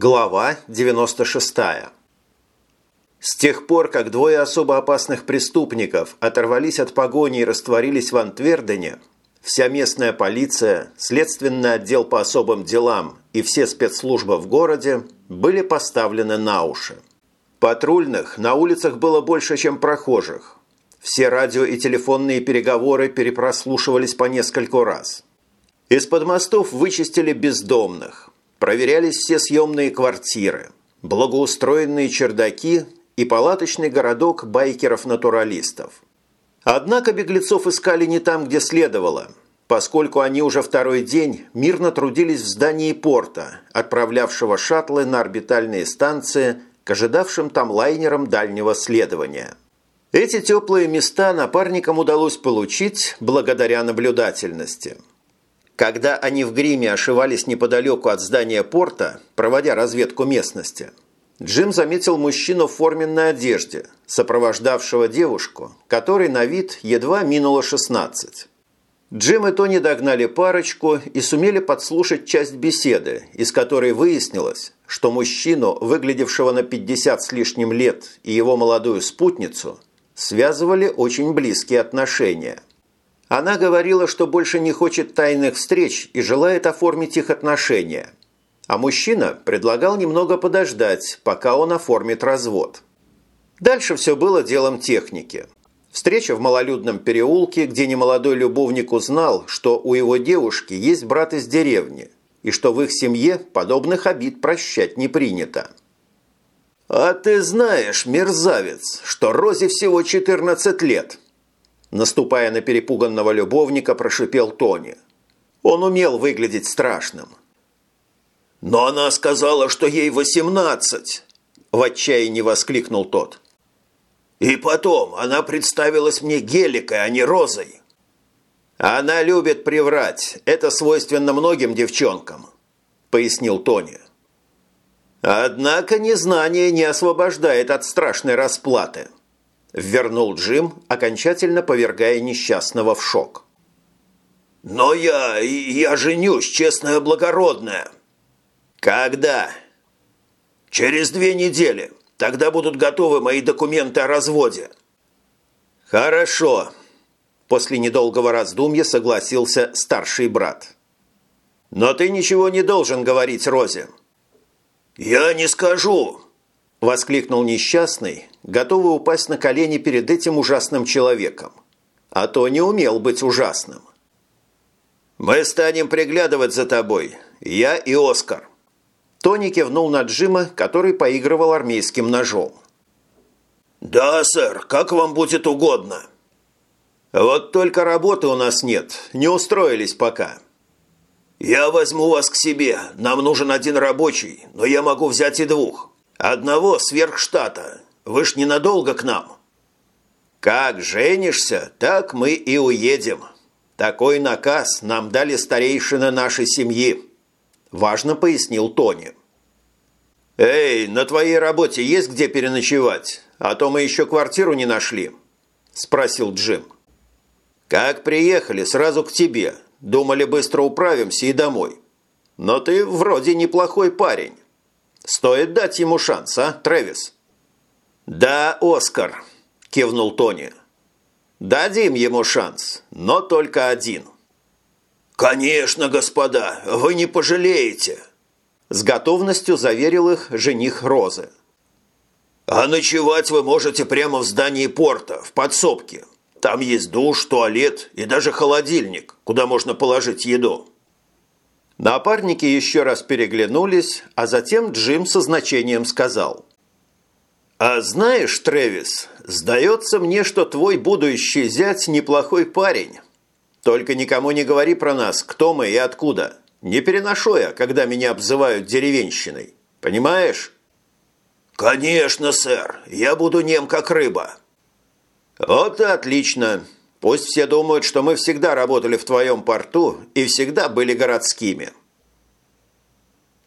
Глава 96. С тех пор, как двое особо опасных преступников оторвались от погони и растворились в Антвердене, вся местная полиция, следственный отдел по особым делам и все спецслужбы в городе были поставлены на уши. Патрульных на улицах было больше, чем прохожих. Все радио и телефонные переговоры перепрослушивались по нескольку раз. Из-под мостов вычистили бездомных, проверялись все съемные квартиры, благоустроенные чердаки и палаточный городок байкеров-натуралистов. Однако беглецов искали не там, где следовало, поскольку они уже второй день мирно трудились в здании порта, отправлявшего шаттлы на орбитальные станции к ожидавшим там лайнерам дальнего следования. Эти теплые места напарникам удалось получить благодаря наблюдательности. Когда они в гриме ошивались неподалеку от здания порта, проводя разведку местности – Джим заметил мужчину в форменной одежде, сопровождавшего девушку, которой на вид едва минуло 16. Джим и Тони догнали парочку и сумели подслушать часть беседы, из которой выяснилось, что мужчину, выглядевшего на 50 с лишним лет, и его молодую спутницу связывали очень близкие отношения. Она говорила, что больше не хочет тайных встреч и желает оформить их отношения – а мужчина предлагал немного подождать, пока он оформит развод. Дальше все было делом техники. Встреча в малолюдном переулке, где немолодой любовник узнал, что у его девушки есть брат из деревни, и что в их семье подобных обид прощать не принято. «А ты знаешь, мерзавец, что Розе всего 14 лет!» Наступая на перепуганного любовника, прошипел Тони. Он умел выглядеть страшным – «Но она сказала, что ей восемнадцать!» – в отчаянии воскликнул тот. «И потом, она представилась мне геликой, а не розой». «Она любит приврать. Это свойственно многим девчонкам», – пояснил Тони. «Однако незнание не освобождает от страшной расплаты», – вернул Джим, окончательно повергая несчастного в шок. «Но я... я женюсь, честная благородная», «Когда?» «Через две недели. Тогда будут готовы мои документы о разводе». «Хорошо», – после недолгого раздумья согласился старший брат. «Но ты ничего не должен говорить Розе». «Я не скажу», – воскликнул несчастный, готовый упасть на колени перед этим ужасным человеком. А то не умел быть ужасным. «Мы станем приглядывать за тобой, я и Оскар». Тони кивнул на Джима, который поигрывал армейским ножом. «Да, сэр, как вам будет угодно». «Вот только работы у нас нет, не устроились пока». «Я возьму вас к себе, нам нужен один рабочий, но я могу взять и двух. Одного сверх штата, вы ж ненадолго к нам». «Как женишься, так мы и уедем. Такой наказ нам дали старейшины нашей семьи». – важно пояснил Тони. «Эй, на твоей работе есть где переночевать? А то мы еще квартиру не нашли», – спросил Джим. «Как приехали, сразу к тебе. Думали, быстро управимся и домой. Но ты вроде неплохой парень. Стоит дать ему шанс, а, Трэвис?» «Да, Оскар», – кивнул Тони. «Дадим ему шанс, но только один». «Конечно, господа, вы не пожалеете!» С готовностью заверил их жених Розы. «А ночевать вы можете прямо в здании порта, в подсобке. Там есть душ, туалет и даже холодильник, куда можно положить еду». Напарники еще раз переглянулись, а затем Джим со значением сказал. «А знаешь, Трэвис, сдается мне, что твой будущий зять неплохой парень». Только никому не говори про нас, кто мы и откуда. Не переношу я, когда меня обзывают деревенщиной. Понимаешь?» «Конечно, сэр. Я буду нем, как рыба». «Вот и отлично. Пусть все думают, что мы всегда работали в твоем порту и всегда были городскими.